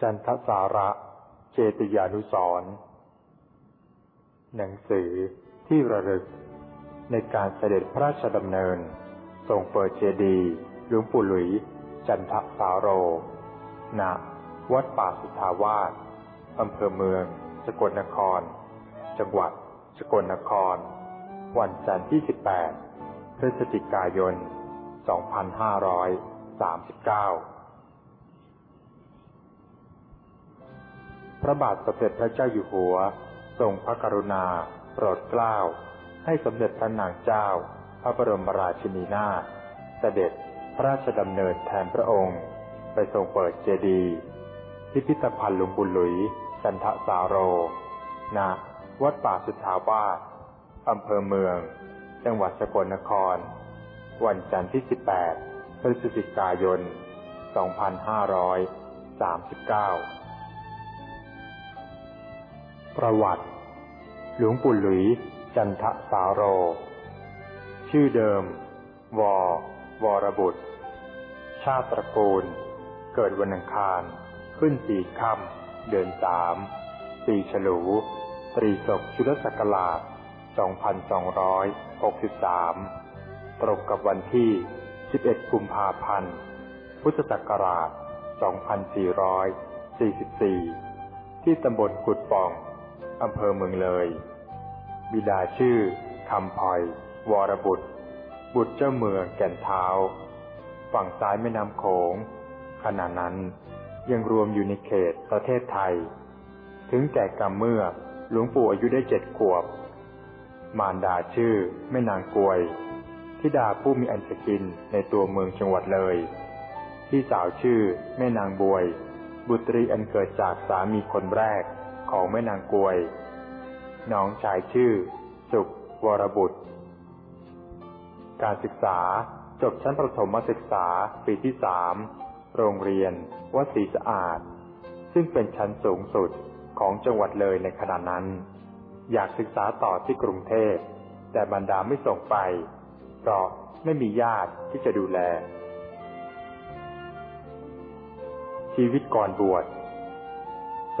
จันทสาระเจติยานุสรหนังสือที่ระลึกในการเสด็จพระราชดำเนินทรงเปิดเจดีย์หลวงปู่หลุย จันทสาโร ณ วัดป่าสุทาวาสอำเภอเมือง สกลนคร จังหวัด สกลนคร วันจันทร์ที่ 18 พฤศจิกายน 2539 พระบาทสมเด็จพระเจ้าอยู่หัว ทรงพระกรุณา โปรดเกล้า ให้สมเด็จพระนางเจ้า พระบรมราชินีนาถเสด็จพระราชดำเนินแทนพระองค์ ไปทรงเปิดเจดีย์พิพิธภัณฑ์หลวงปู่หลุยจันทสาโรณวัดป่าสุทธาวาสอำเภอเมือง จังหวัดสกลนคร วันจันทร์ที่ 18พฤศจิกายน 2539 ประวัติ หลวงปู่หลุย จันทสาโร ชื่อเดิมววรบุตร ชาติตระกูล เกิดวันอังคาร ขึ้นสี่ค่ำเดือนสาม ปีฉลู ตรีศกชุลศักราช 2263 ตรงกับวันที่ 11 กุมภาพันธ์ พุทธศักราช 2444 ที่ตำบลกุดป่อง อำเภอเมืองเลย บิดาชื่อคำพลอยวรบุตร บุตรเจ้าเมืองแก่นเท้า ฝั่งซ้ายแม่น้ำโขง ขณะนั้นยังรวมอยู่ในเขตประเทศไทย ถึงแก่กรรมเมื่อหลวงปู่อายุได้เจ็ดขวบ มารดาชื่อแม่นางกวยทิดาผู้มีอันจะกินในตัวเมืองจังหวัดเลย พี่สาวชื่อแม่นางบวย บุตรีอันเกิดจากสามีคนแรก ของแม่นางกวย น้องชายชื่อ สุขวรบุตร การศึกษาจบชั้นประถมศึกษาปีที่สามโรงเรียนวัดศรีสะอาด ซึ่งเป็นชั้นสูงสุดของจังหวัดเลยในขณะนั้น อยากศึกษาต่อที่กรุงเทพ แต่บรรดาไม่ส่งไป เพราะไม่มีญาติที่จะดูแล ชีวิตก่อนบวช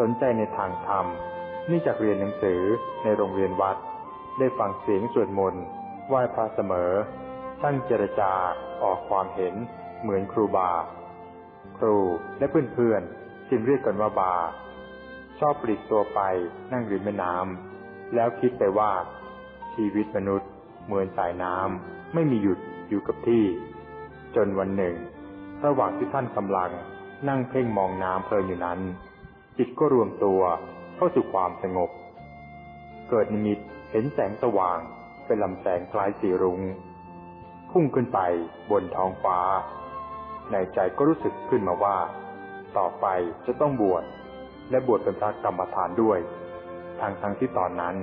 สนใจในทางธรรมนี่จากเรียนหนังสือในโรงเรียนวัด ได้ฟังเสียงสวดมนต์ไหว้พระเสมอ ตั้งเจรจาออกความเห็นเหมือนครูบา ครูและเพื่อนๆจึงเรียกกันว่าบา ชอบปลีกตัวไปนั่งริมแม่น้ำแล้วคิดไปว่า ชีวิตมนุษย์เหมือนสายน้ำไม่มีหยุดอยู่กับที่ จนวันหนึ่ง ระหว่างที่ท่านกำลังนั่งเพ่งมองน้ำเพลินอยู่นั้น จิตก็รวมตัวเข้าสู่ความสงบ เกิดนิมิตเห็นแสงสว่างเป็นลำแสงคล้ายสีรุง้งพุ่งขึ้นไปบนท้องฟ้า ในใจก็รู้สึกขึ้นมาว่า ต่อไปจะต้องบวชและบวชเป็นพระกรรมฐานด้วยทางทั้งที่ตอนนั้น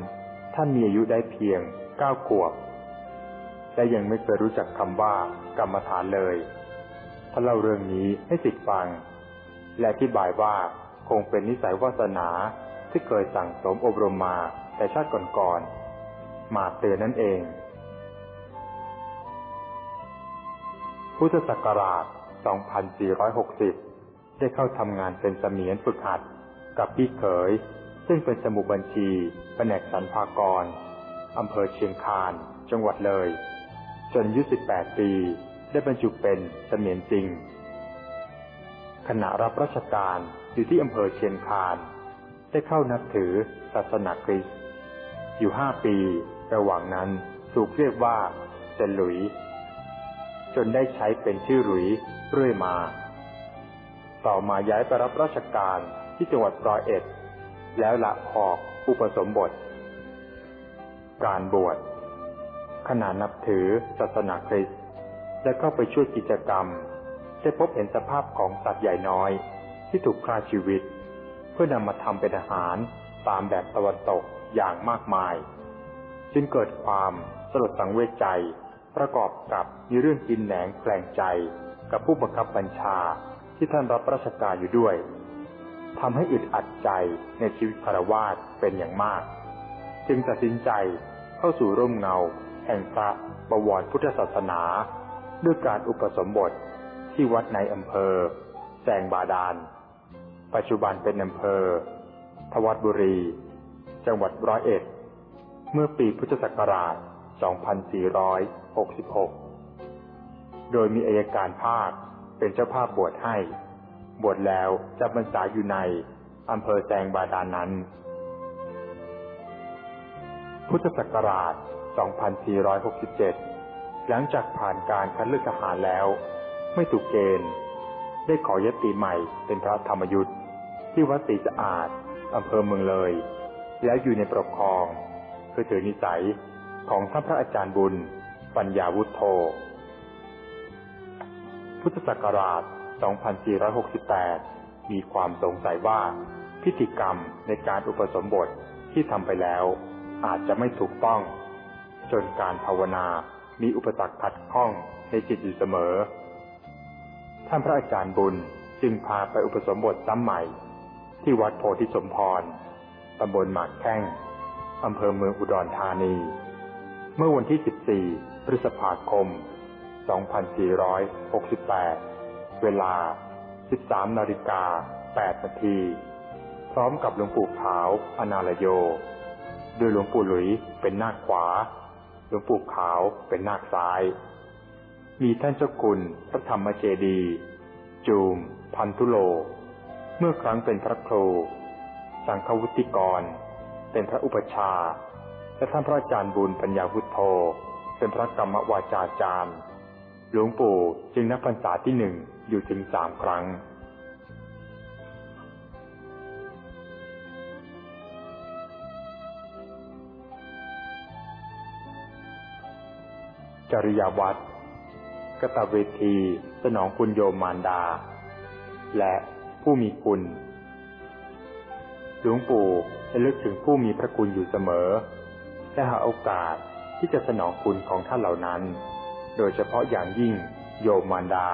ท่านมีอายุได้เพียงเก้าขวบและยังไม่เคยรู้จักคำว่ากรรมฐานเลยท่านเล่าเรื่องนี้ให้สิทธิฟัง และอธิบายว่า คงเป็นนิสัยวาสนาที่เคยสั่งสมอบรมมาแต่ชาติก่อนๆมาเตือนนั่นเอง พุทธศักราช 2460 ได้เข้าทำงานเป็นเสมียนฝึกหัดกับพี่เขย ซึ่งเป็นสมุบัญชีแผนกสรรพากรอำเภอเชียงคานจังหวัดเลย จนอายุ18 ปี ได้บรรจุเป็นเสมียนจริงขณะรับราชการ อยู่ที่อำเภอเชียงคาน ได้เข้านับถือศาสนาคริสต์อยู่ห้าปี ระหว่างนั้นถูกเรียกว่าเซนหลุย จนได้ใช้เป็นชื่อหลุยเรื่อยมา ต่อมาย้ายไปรับราชการที่จังหวัดร้อยเอ็ด แล้วละออกอุปสมบท การบวชขณะนับถือศาสนาคริสต์และเข้าไปช่วยกิจกรรม ได้พบเห็นสภาพของสัตว์ใหญ่น้อย ที่ถูกฆ่าชีวิต เพื่อนำมาทำเป็นอาหารตามแบบตะวันตกอย่างมากมาย จึงเกิดความสลดสังเวชใจ ประกอบกับมีเรื่องกินแหนงแปลงใจกับผู้บังคับบัญชาที่ท่านรับราชการอยู่ด้วยทำให้อึดอัดใจในชีวิตคารวาสเป็นอย่างมาก จึงตัดสินใจเข้าสู่ร่มเงา แห่งพระบวรพุทธศาสนา ด้วยการอุปสมบทที่วัดในอำเภอแสงบาดาล ปัจจุบันเป็นอำเภอ ทวัดบุรี จังหวัดร้อยเอ็ด เมื่อปีพุทธศักราช 2466 โดยมีอายการภาคเป็นเจ้าภาพบวชให้ บวชแล้วจะบรรษาอยู่ในอำเภอแจงบาดานนั้น พุทธศักราช 2467 หลังจากผ่านการคัดเลือกทหารแล้ว ไม่ถูกเกณฑ์ ได้ขอยติใหม่เป็นพระธรรมยุทธ์ ที่วัดศรีสะอาดอำเภอเมืองเลย แล้วอยู่ในปกครองคือถือนิสัยของท่านพระอาจารย์บุญ ปัญญาวุฒโธ พุทธศักราช 2468 มีความสงสัยว่าพิธีกรรมในการอุปสมบทที่ทำไปแล้ว อาจจะไม่ถูกต้อง จนการภาวนามีอุปสรรคขัดข้องในจิตอยู่เสมอ ท่านพระอาจารย์บุญจึงพาไปอุปสมบทซ้ำใหม่ ที่วัดโพธิสมพร ตำบลหมากแข้ง อำเภอเมืองอุดรธานี เมื่อวันที่ 14 พฤษภาคม 2468 เวลา 13นาฬิกา8นาทีพร้อมกับหลวงปู่ขาวอนาลโย โดยหลวงปู่หลุยเป็นนาคขวา หลวงปู่ขาวเป็นนาคซ้าย มีท่านเจ้าคุณพระธรรมเจดี จูม พันธุโล เมื่อครั้งเป็นพระครู สังฆวุติกร เป็นพระอุปชา และท่านพระอาจารย์บุญปัญญาพุทโธ เป็นพระกรรมวาจาจารย์ หลวงปู่จึงนับพรรษาที่หนึ่งอยู่ถึงสามครั้ง จริยวัตรกตเวที สนองคุณโยมมารดา และ ผู้มีคุณหลวงปู่จะลึกถึงผู้มีพระคุณอยู่เสมอ และหาโอกาสที่จะสนองคุณของท่านเหล่านั้น โดยเฉพาะอย่างยิ่งโยมมารดา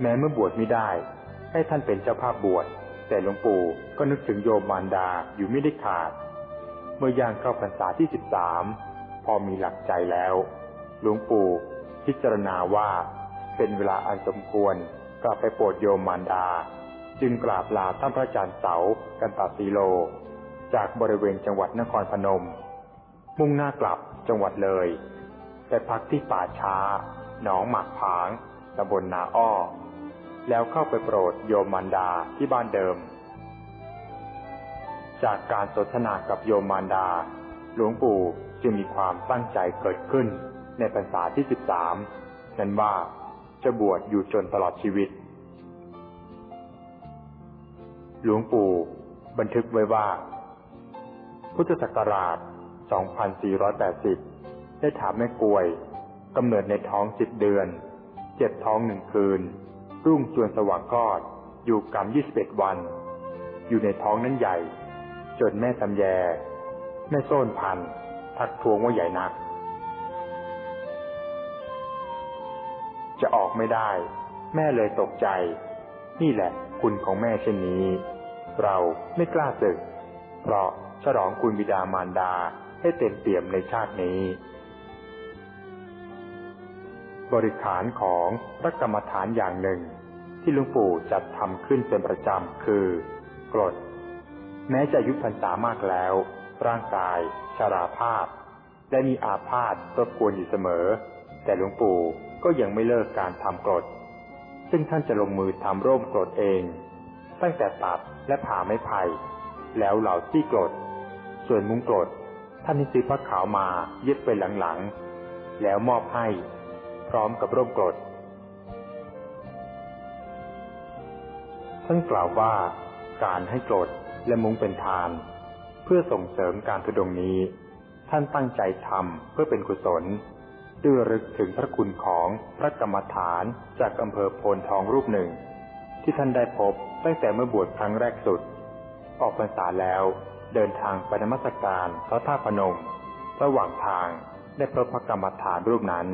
แม้เมื่อบวชไม่ได้ ให้ท่านเป็นเจ้าภาพบวช แต่หลวงปู่ก็นึกถึงโยมมารดาอยู่ไม่ได้ขาด เมื่อย่างเข้าพรรษาที่สิบสามพอมีหลักใจแล้ว หลวงปู่พิจารณาว่าเป็นเวลาอันสมควร กลับไปโปรดโยมมารดา จึงกราบลาท่านพระอาจารย์เสากันตาสีโล จากบริเวณจังหวัดนครพนม มุ่งหน้ากลับจังหวัดเลย ไปพักที่ป่าช้า หนองหมากผางตำบลนาอ้อ แล้วเข้าไปโปรดโยมมารดาที่บ้านเดิม จากการสนทนากับโยมมารดา หลวงปู่จึงมีความตั้งใจเกิดขึ้นในพรรษาที่สิบสามนั้นว่า จะบวชอยู่จนตลอดชีวิต หลวงปู่บันทึกไว้ว่า พุทธศักราช 2480 ได้ถามแม่กวยกำเนิดในท้องสิบเดือน เจ็บท้องหนึ่งคืน รุ่งจวนสว่างคลอด อยู่กรรมยี่สิบเอ็ดวัน อยู่ในท้องนั้นใหญ่ จนแม่ตำแย แม่โซนพันทักทวงว่าใหญ่นัก จะออกไม่ได้ แม่เลยตกใจ นี่แหละ คุณของแม่เช่นนี้ เราไม่กล้าศึก เพราะฉลองคุณบิดามารดาให้เต็มเปี่ยมในชาตินี้ บริขารของพระกรรมฐานอย่างหนึ่ง ที่หลวงปู่จัดทำขึ้นเป็นประจำคือกรด แม้จะยุพรรษามากแล้ว ร่างกายชราภาพและมีอาพาธรบกวนอยู่เสมอ แต่หลวงปู่ ก็ยังไม่เลิกการทำกรด ซึ่งท่านจะลงมือทำร่มกรดเอง ตั้งแต่ตัดและผ่าไม้ไผ่แล้วเหล่าที่กรด ส่วนมุ้งกรด ท่านให้ซื้อผ้าขาวมาเย็บไปหลังๆ แล้วมอบให้ พร้อมกับร่มกรด ท่านกล่าวว่าการให้กรดและมุ้งเป็นทาน เพื่อส่งเสริมการทุดงนี้ ท่านตั้งใจทำเพื่อเป็นกุศล ด้วยรึกถึงพระคุณของพระกรรมฐานจากอำเภอโพนทองรูปหนึ่ง ที่ท่านได้พบตั้งแต่เมื่อบวชครั้งแรกสุด ออกพรรษาแล้วเดินทางไปนมัสการพระท่าพนม ระหว่างทางได้พบพระกรรมฐานรูปนั้น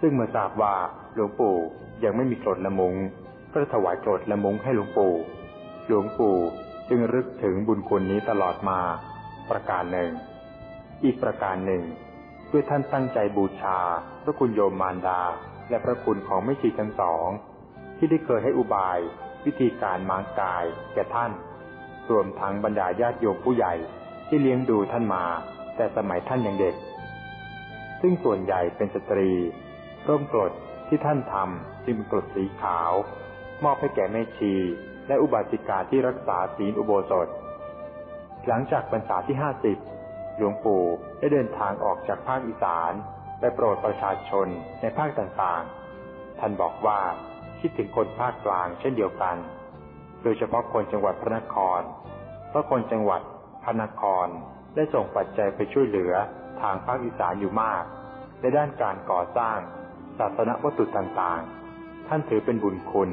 ซึ่งเมื่อทราบว่าหลวงปู่ยังไม่มีกรดละมุงก็ถวายกรดละมุงให้หลวงปู่ หลวงปู่จึงรึกถึงบุญคุณนี้ตลอดมา ประการหนึ่ง อีกประการหนึ่ง ด้วยท่านตั้งใจบูชา พระคุณโยมมารดา และพระคุณของไม่ชีทั้งสอง ที่ได้เคยให้อุบาย วิธีการมางกายแก่ท่าน รวมทั้งบรรดาญาติโยมผู้ใหญ่ที่เลี้ยงดูท่านมา แต่สมัยท่านยังเด็ก ซึ่งส่วนใหญ่เป็นสตรี ร่มกรดที่ท่านทำจึงกรดสีขาว มอบให้แก่แม่ชี และอุบาสิกาที่รักษาศีลอุโบสถ หลังจากพรรษาที่ห้าสิบ หลวงปู่ได้เดินทางออกจากภาคอีสานไปโปรดประชาชนในภาคต่างๆ ท่านบอกว่าคิดถึงคนภาคกลางเช่นเดียวกัน โดยเฉพาะคนจังหวัดพระนคร เพราะคนจังหวัดพระนครได้ส่งปัจจัยไปช่วยเหลือทางภาคอีสานอยู่มาก ในด้านการก่อสร้าง ศาสนวัตถุต่างๆ ท่านถือเป็นบุญคุณ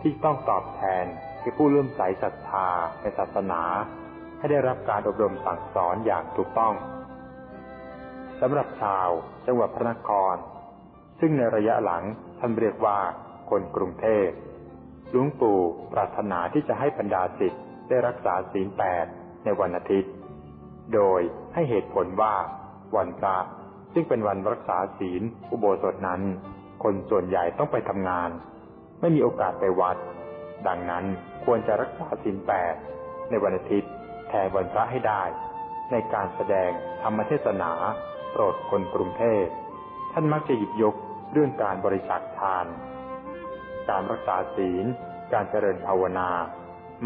ที่ต้องตอบแทนให้ผู้เลื่อมใสศรัทธาในศาสนา ให้ได้รับการอบรมสั่งสอนอย่างถูกต้องสำหรับชาวจังหวัดพระนคร ซึ่งในระยะหลังท่านเรียกว่าคนกรุงเทพหลวงปู่ปรารถนาที่จะให้บรรดาศิษย์ได้รักษาศีลแปดในวันอาทิตย์ โดยให้เหตุผลว่าวันพระซึ่งเป็นวันรักษาศีลอุโบสถนั้น คนส่วนใหญ่ต้องไปทำงาน ไม่มีโอกาสไปวัด ดังนั้นควรจะรักษาศีลแปดในวันอาทิตย์ แทนวันพระให้ได้ ในการแสดงธรรมเทศนาโปรดคนกรุงเทพท่านมักจะหยิบยกเรื่องการบริจาคทาน การรักษาศีล การเจริญภาวนา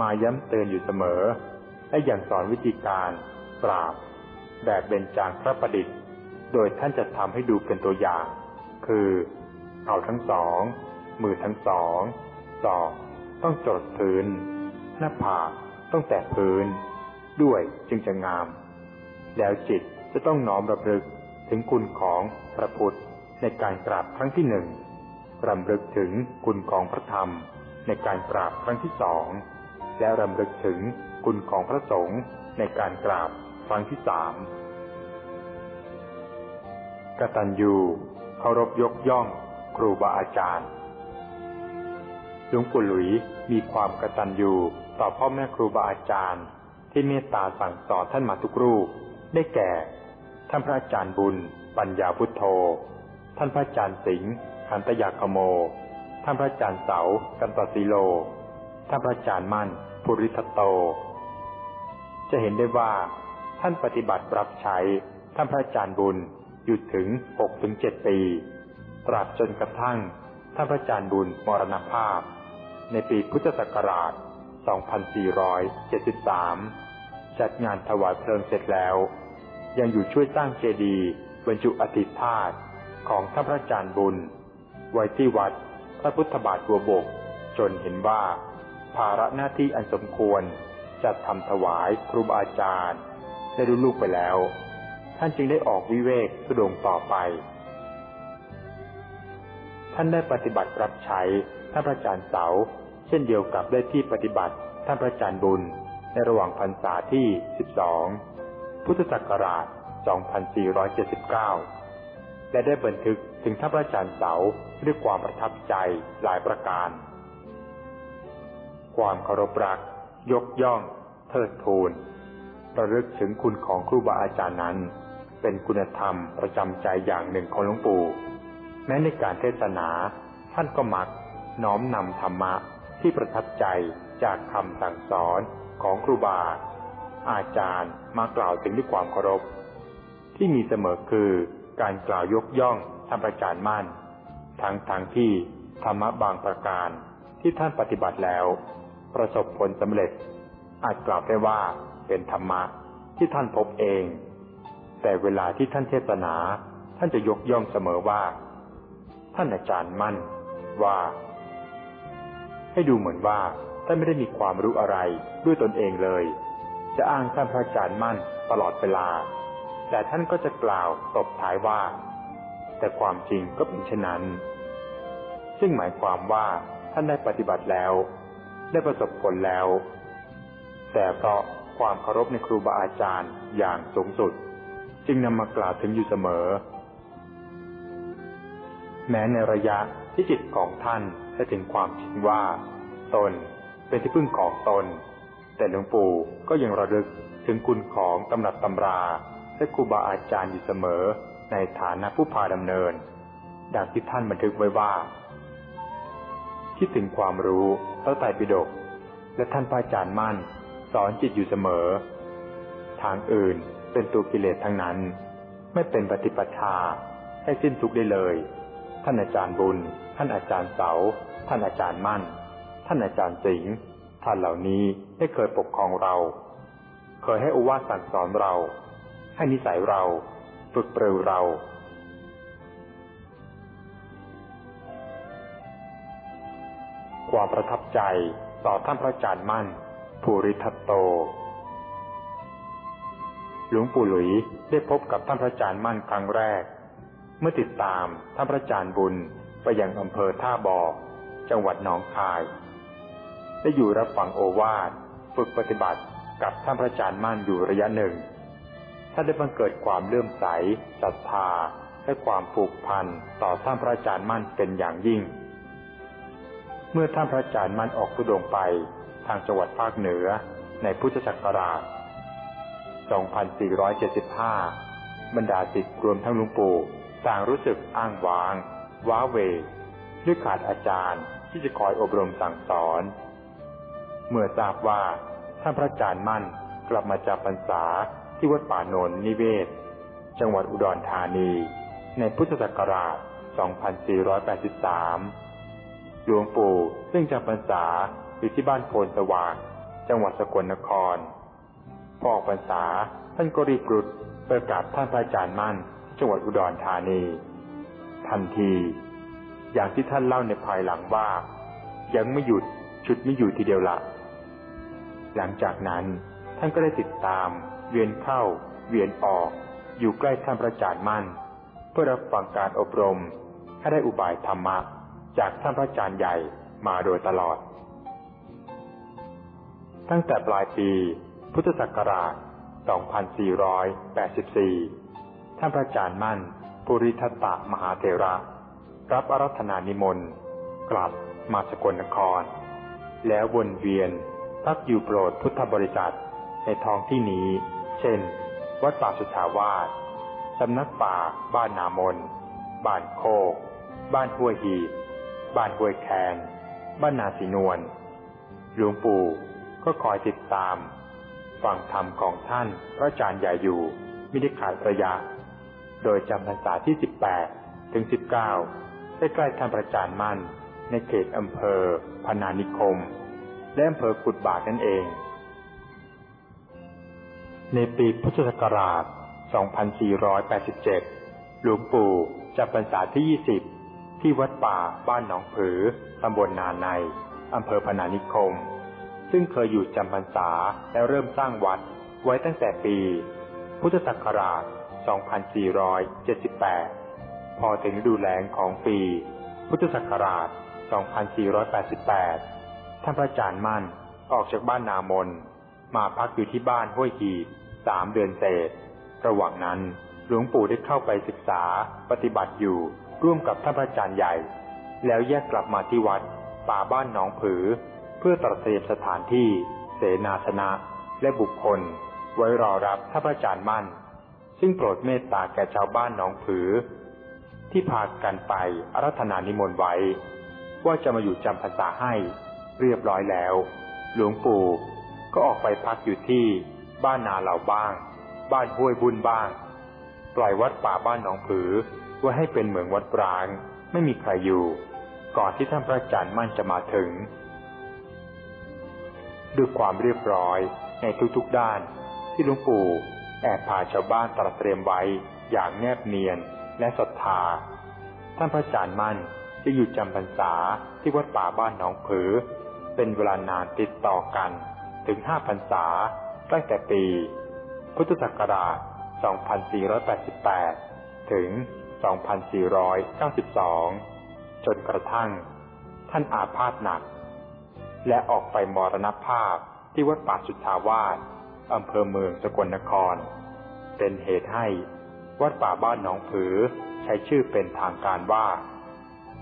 มาย้ำเตือนอยู่เสมอ และอย่างสอนวิธีการปราบ แบบเบญจางพระประดิษฐ์ โดยท่านจะทำให้ดูเป็นตัวอย่าง คือเอาทั้งสอง มือทั้งสองศอกต้องจดพื้น หน้าผากต้องแตะพื้น ด้วยจึงจะงาม แล้วจิตจะต้องน้อมระลึกถึงคุณของพระพุทธในการกราบครั้งที่หนึ่งรำลึกถึงคุณของพระธรรม ในการกราบครั้งที่สองและรำลึกถึงคุณของพระสงฆ์ในการกราบครั้งที่สามกตัญญูเคารพยกย่อง ครูบาอาจารย์หลวงปู่หลุยมีความกตัญญูต่อพ่อแม่ครูบาอาจารย์ ที่เมตตาสั่งสอนท่านมาทุกรูป ได้แก่ ท่านพระอาจารย์บุญ ปัญญาพุทโธ ท่านพระอาจารย์สิงห์ขันตยาคโม ท่านพระอาจารย์เสา กันตสิโล ท่านพระอาจารย์มั่นภูริทัตโต จะเห็นได้ว่า ท่านปฏิบัติปรับใช้ท่านพระอาจารย์บุญอยู่ถึงหกถึงเจ็ดปี ตราบจนกระทั่งท่านพระอาจารย์บุญมรณภาพ ในปีพุทธศักราช 2473 จัดงานถวายเพลิงเสร็จแล้ว ยังอยู่ช่วยสร้างเจดีย์บรรจุอธิธาตของท่านพระอาจารย์บุญ ไว้ที่วัดพระพุทธบาทบัวบก จนเห็นว่า ภาระหน้าที่อันสมควรจัดทำถวายครูบาอาจารย์ได้ดูลูกไปแล้ว ท่านจึงได้ออกวิเวกสุดงต่อไป ท่านได้ปฏิบัติรับใช้ท่านพระอาจารย์เสา เช่นเดียวกับได้ที่ปฏิบัติท่านพระอาจารย์บุญ ในระหว่างพรรษาที่ 12 พุทธศักราช 2479 และได้บันทึกถึงท่านพระอาจารย์เสาด้วยความประทับใจหลายประการ ความเคารพรัก ยกย่อง เทิดทูนระลึกถึงคุณของครูบาอาจารย์นั้น เป็นคุณธรรมประจำใจอย่างหนึ่งของหลวงปู่ แม้ในการเทศนาท่านก็มักน้อมนำธรรมะ ที่ประทับใจจากคำสั่งสอนของครูบา อาจารย์มากล่าวถึงด้วยความเคารพ ที่มีเสมอคือการกล่าวยกย่องท่านอาจารย์มั่น ทั้งทางที่ธรรมะบางประการที่ท่านปฏิบัติแล้ว ประสบผลสำเร็จ อาจกล่าวได้ว่าเป็นธรรมะที่ท่านพบเอง แต่เวลาที่ท่านเทศนา ท่านจะยกย่องเสมอว่า ท่านอาจารย์มั่นว่า ให้ดูเหมือนว่าท่านไม่ได้มีความรู้อะไรด้วยตนเองเลย จะอ้างท่านพระอาจารย์มั่นตลอดเวลา แต่ท่านก็จะกล่าวตบท้ายว่า แต่ความจริงก็เป็นเช่นนั้น ซึ่งหมายความว่าท่านได้ปฏิบัติแล้ว ได้ประสบผลแล้ว แต่เพราะความเคารพในครูบาอาจารย์อย่างสูงสุด จึงนำมากล่าวถึงอยู่เสมอ แม้ในระยะ ที่จิตของท่านได้ถึงความคิดว่า ตนเป็นที่พึ่งของตน แต่หลวงปู่ก็ยังระลึกถึงคุณของตำรับตำราและครูบาอาจารย์อยู่เสมอในฐานะผู้พาดำเนิน ดังที่ท่านบันทึกไว้ว่าทคิดถึงความรู้พระไตรปิฎกและท่านพระอาจารย์มั่น สอนจิตอยู่เสมอ ทางอื่นเป็นตัวกิเลสทั้งนั้น ไม่เป็นปฏิปทาให้สิ้นทุกข์ได้เลย ท่านอาจารย์บุญ ท่านอาจารย์เสา ท่านอาจารย์มั่น ท่านอาจารย์สิงห์ท่านเหล่านี้ได้เคยปกครองเรา เคยให้อุวาสสั่งสอนเรา ให้นิสัยเรา ฝึกปรือเรา ความประทับใจต่อท่านพระอาจารย์มั่น ภูริทัตโต หลวงปู่หลุยได้พบกับท่านพระอาจารย์มั่นครั้งแรก เมื่อติดตามท่านพระอาจารย์บุญ ไปยังอำเภอท่าบ่อจังหวัดหนองคาย ได้อยู่รับฟังโอวาทฝึกปฏิบัติกับท่านพระอาจารย์มั่นอยู่ระยะหนึ่งท่านได้บังเกิดความเลื่อมใสศรัทธาและความผูกพันต่อท่านพระอาจารย์มั่นเป็นอย่างยิ่ง เมื่อท่านพระอาจารย์มั่นออกทุดงไปทางจังหวัดภาคเหนือในพุทธศักราช 2475 บรรดาศิษย์รวมทั้งหลวงปู่ต่างรู้สึกอ้างว้าง ว้าเวด้วยขาดอาจารย์ที่จะคอยอบรมสั่งสอน เมื่อทราบว่าท่านพระอาจารย์มั่นกลับมาจากพรรษาที่วัดป่าโนนนิเวศ จังหวัดอุดรธานี ในพุทธศักราช 2483 หลวงปู่ซึ่งจำพรรษาอยู่ที่บ้านโพนสว่าง จังหวัดสกลนคร พอออกพรรษาท่านก็รีบรุดประกาศท่านพระอาจารย์มั่น จังหวัดอุดรธานี ทันที อย่างที่ท่านเล่าในภายหลังว่า ยังไม่หยุดชุดไม่อยู่ทีเดียวละ หลังจากนั้นท่านก็ได้ติดตาม เวียนเข้า เวียนออก อยู่ใกล้ท่านพระอาจารย์มั่น เพื่อรับฟังการอบรมให้ได้อุบายธรรมะ จากท่านพระอาจารย์ใหญ่มาโดยตลอด ตั้งแต่ปลายปีพุทธศักราช 2484 ท่านพระอาจารย์มั่น ปุริทัตตมหาเถระ รับอารัธนานิมนต์ กลับมาสกลนคร แล้ววนเวียนพักอยู่โปรดพุทธบริษัทในท้องที่นี้ เช่น วัดป่าสุทาวาสสำนักป่า บ้านนามน บ้านโคก บ้านห้วยหีบ บ้านห้วยแคน บ้านนาสีนวล หลวงปู่ก็คอยติดตาม ฟังธรรมของท่านพระอาจารย์ใหญ่อยู่ไม่ได้ขาดระยะ โดยจำพรรษาที่ 18 ถึง 19 ใกล้ๆท่านพระอาจารย์มั่น ในเขตอำเภอพนานิคม และอำเภอกุดบากนั่นเอง ในปีพุทธศักราช 2487 หลวงปู่จำพรรษาที่ 20 ที่วัดป่าบ้านหนองผือตำบลนาในอำเภอพนานิคม ซึ่งเคยอยู่จำพรรษาและเริ่มสร้างวัดไว้ตั้งแต่ปี พุทธศักราช 2478 พอถึงฤดูแล้งของปี พุทธศักราช 2488 ท่านพระอาจารย์มั่นออกจากบ้านนามน มาพักอยู่ที่บ้านห้วยหีบสามเดือนเศษ ระหว่างนั้นหลวงปู่ได้เข้าไปศึกษาปฏิบัติอยู่ร่วมกับท่านพระอาจารย์ใหญ่ แล้วแยกกลับมาที่วัด ป่าบ้านหนองผือ เพื่อตระเตรียมสถานที่ เสนาสนะ และบุคคล ไว้รอรับท่านพระอาจารย์มั่น ซึ่งโปรดเมตตาแก่ชาวบ้านหนองผือ ที่พากันไปอารัธนานิมนต์ไว้ ว่าจะมาอยู่จำพรรษาให้เรียบร้อยแล้ว หลวงปู่ก็ออกไปพักอยู่ที่บ้านนาเหล่าบ้าง บ้านห้วยบุญบ้าง ปล่อยวัดป่าบ้านหนองผือไว้ให้เป็นเหมืองวัดปราง ไม่มีใครอยู่ ก่อนที่ท่านพระอาจารย์มั่นจะมาถึงด้วยความเรียบร้อยในทุกๆด้าน ที่หลวงปู่ แอบพาชาวบ้านตระเตรียมไว้อย่างแนบเนียนและศรัทธา ท่านพระอาจารย์มั่นจะอยู่จำพรรษาที่วัดป่าบ้านหนองผือ เป็นเวลานานติดต่อกันถึงห้าพรรษาตั้งแต่ปี พุทธศักราช 2488 ถึง 2492 จนกระทั่ง ท่านอาพาธหนัก และออกไปมรณภาพที่วัดป่าสุทธาวาส อำเภอเมืองสกลนคร เป็นเหตุให้วัดป่าบ้านหนองผือใช้ชื่อเป็นทางการว่า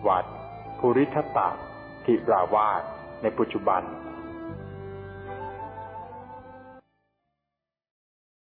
วัดภูริทัตตะทิราวาสในปัจจุบัน